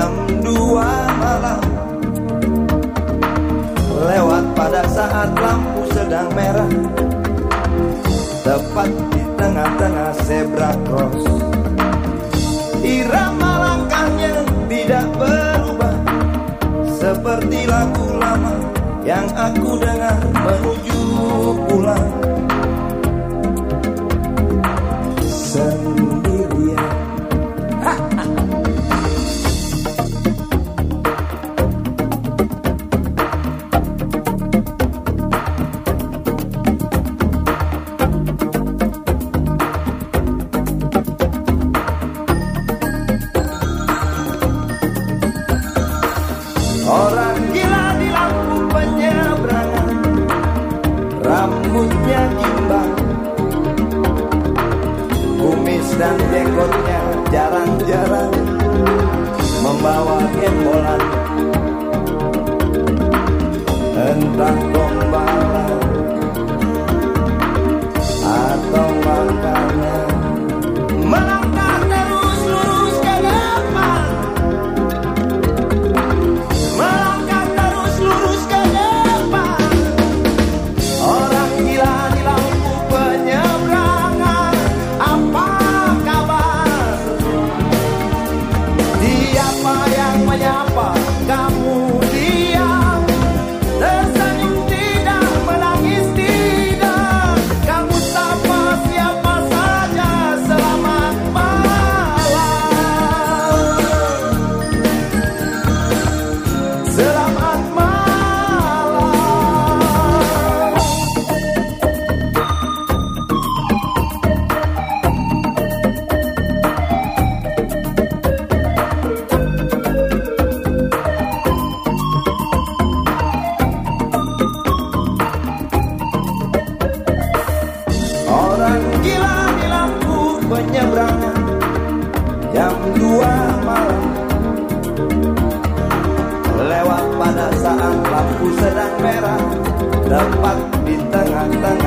jam dua malam. Lewat pada saat lampu sedang merah. Tepat di tengah-tengah zebra cross. Irama langkahnya tidak berubah. Seperti lagu lama yang aku dengar menuju pulang. Orang gila di lampu penyeberangan Jam dua malam. Lewat pada saat lampu sedang merah Tepat di tengah-tengah